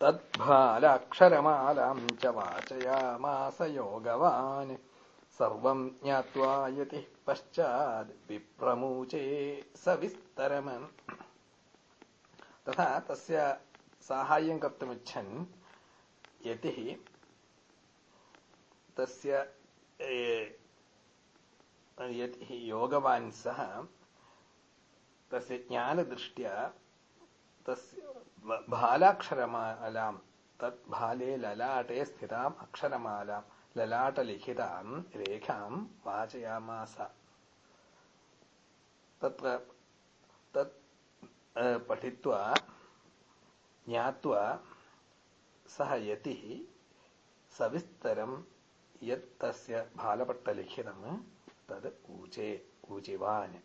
तद्भालाक्षरमालाम् च वाचयामास योगवान्। सर्वम् ज्ञात्वा यतिः पश्चाद् विप्रमूचे सविस्तरम्। तथा तस्य साहाय्यं कर्तुमिच्छन्, यतिः तस्य यतिः योगवान् सः, तस्य ज्ञानदृष्ट्या तस्य भालाक्षरमालां तत् भाले ललाटे स्थिताम् अक्षरमालां ललाटलिखितां रेखां वाचयामास तत्र तत् पठित्वा ज्ञात्वा सः यतिः सविस्तरं यत् तस्य भालपट्टलिखितं तद् ऊचे ऊचिवान्